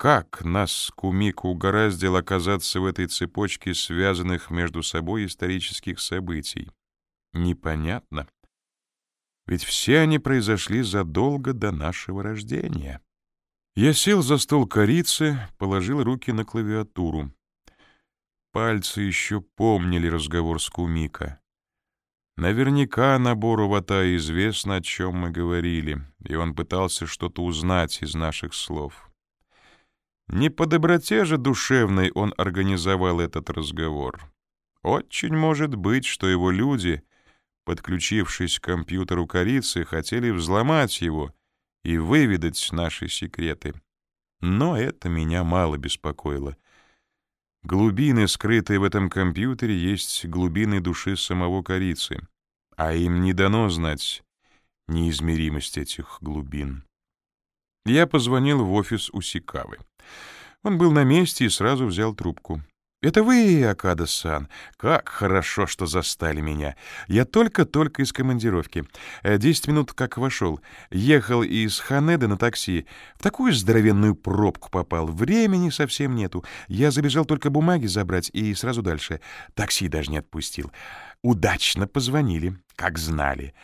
как нас Кумику угораздило оказаться в этой цепочке связанных между собой исторических событий? Непонятно. Ведь все они произошли задолго до нашего рождения. Я сел за стол корицы, положил руки на клавиатуру. Пальцы еще помнили разговор с Кумика. Наверняка набору Вата известно, о чем мы говорили, и он пытался что-то узнать из наших слов. Не по доброте же душевной он организовал этот разговор. Очень может быть, что его люди, подключившись к компьютеру корицы, хотели взломать его и выведать наши секреты. Но это меня мало беспокоило. Глубины, скрытые в этом компьютере, есть глубины души самого корицы, а им не дано знать неизмеримость этих глубин. Я позвонил в офис Усикавы. Он был на месте и сразу взял трубку. «Это вы, Акада-сан? Как хорошо, что застали меня. Я только-только из командировки. Э, десять минут как вошел. Ехал из Ханеды на такси. В такую здоровенную пробку попал. Времени совсем нету. Я забежал только бумаги забрать и сразу дальше. Такси даже не отпустил. Удачно позвонили, как знали.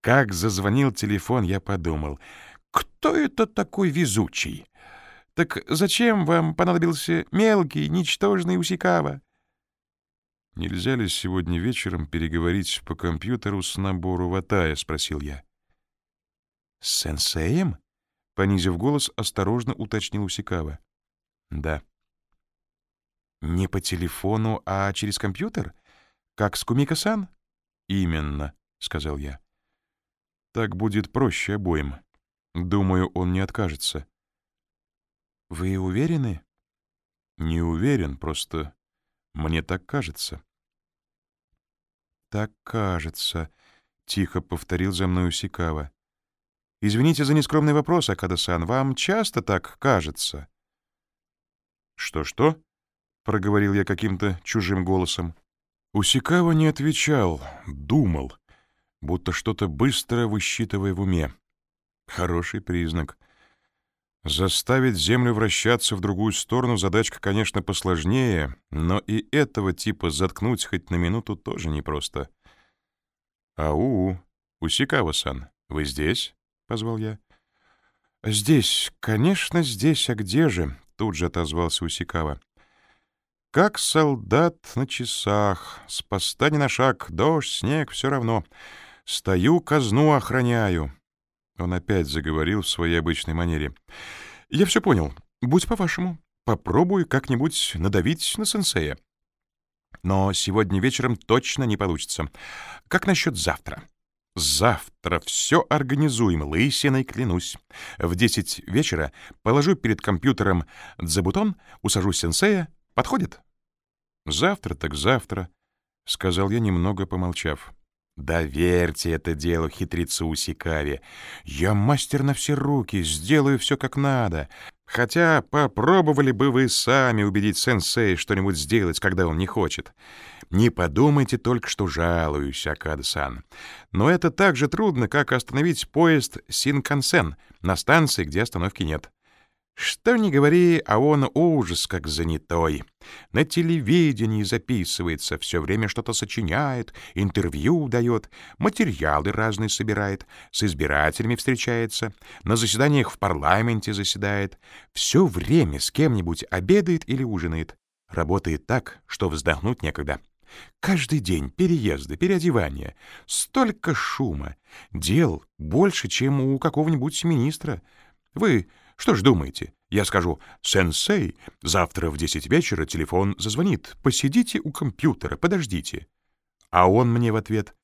Как зазвонил телефон, я подумал, кто это такой везучий?» Так зачем вам понадобился мелкий, ничтожный Усикава? — Нельзя ли сегодня вечером переговорить по компьютеру с набору Ватая? — спросил я. — С сенсеем? — понизив голос, осторожно уточнил Усикава. — Да. — Не по телефону, а через компьютер? Как с Кумика-сан? — Именно, — сказал я. — Так будет проще обоим. Думаю, он не откажется. — вы уверены? Не уверен, просто мне так кажется. Так кажется, тихо повторил за мной Усикава. Извините за нескромный вопрос, Акада-сан, вам часто так кажется? Что-что? проговорил я каким-то чужим голосом. Усикава не отвечал, думал, будто что-то быстро высчитывая в уме. Хороший признак. Заставить Землю вращаться в другую сторону задачка, конечно, посложнее, но и этого типа заткнуть хоть на минуту тоже непросто. «Ау, Усикава-сан, вы здесь?» — позвал я. «Здесь, конечно, здесь, а где же?» — тут же отозвался Усикава. «Как солдат на часах, с поста не на шаг, дождь, снег, все равно. Стою, казну охраняю. Он опять заговорил в своей обычной манере. «Я все понял. Будь по-вашему. Попробую как-нибудь надавить на сенсея. Но сегодня вечером точно не получится. Как насчет завтра?» Завтра все организуем, лысиной клянусь. В десять вечера положу перед компьютером дзабутон, усажу сенсея. Подходит? Завтра так завтра, — сказал я, немного помолчав. Доверьте это дело хитрецу Сикави. Я мастер на все руки, сделаю все как надо. Хотя попробовали бы вы сами убедить сенсей что-нибудь сделать, когда он не хочет. Не подумайте только, что жалуюсь, Акада-сан. Но это так же трудно, как остановить поезд Синкансен на станции, где остановки нет. Что ни говори, а он ужас как занятой. На телевидении записывается, все время что-то сочиняет, интервью дает, материалы разные собирает, с избирателями встречается, на заседаниях в парламенте заседает, все время с кем-нибудь обедает или ужинает. Работает так, что вздохнуть некогда. Каждый день переезды, переодевания, столько шума, дел больше, чем у какого-нибудь министра. Вы что ж думаете? Я скажу, «Сенсей, завтра в десять вечера телефон зазвонит. Посидите у компьютера, подождите». А он мне в ответ,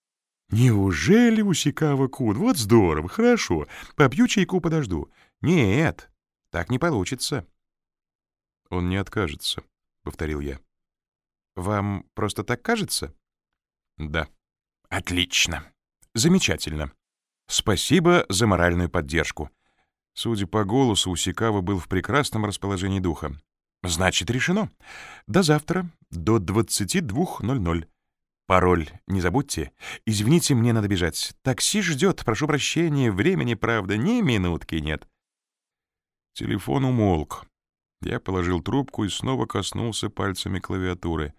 «Неужели Усикава-кун? Вот здорово, хорошо. Попью чайку, подожду». «Нет, так не получится». «Он не откажется», — повторил я. «Вам просто так кажется?» «Да». «Отлично. Замечательно. Спасибо за моральную поддержку. Судя по голосу, Усикава был в прекрасном расположении духа. «Значит, решено. До завтра, до 22.00. Пароль не забудьте. Извините, мне надо бежать. Такси ждет, прошу прощения, времени, правда, ни минутки нет». Телефон умолк. Я положил трубку и снова коснулся пальцами клавиатуры.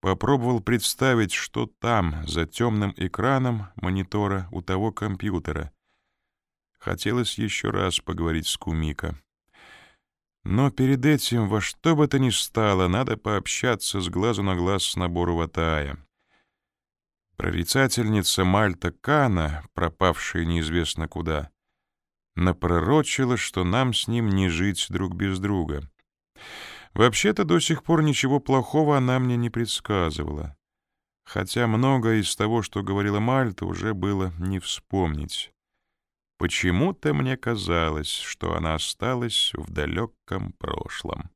Попробовал представить, что там, за темным экраном монитора у того компьютера. Хотелось еще раз поговорить с Кумика. Но перед этим во что бы то ни стало, надо пообщаться с глазу на глаз с набору Ватая. Прорицательница Мальта Кана, пропавшая неизвестно куда, напророчила, что нам с ним не жить друг без друга. Вообще-то до сих пор ничего плохого она мне не предсказывала. Хотя многое из того, что говорила Мальта, уже было не вспомнить. Почему-то мне казалось, что она осталась в далеком прошлом.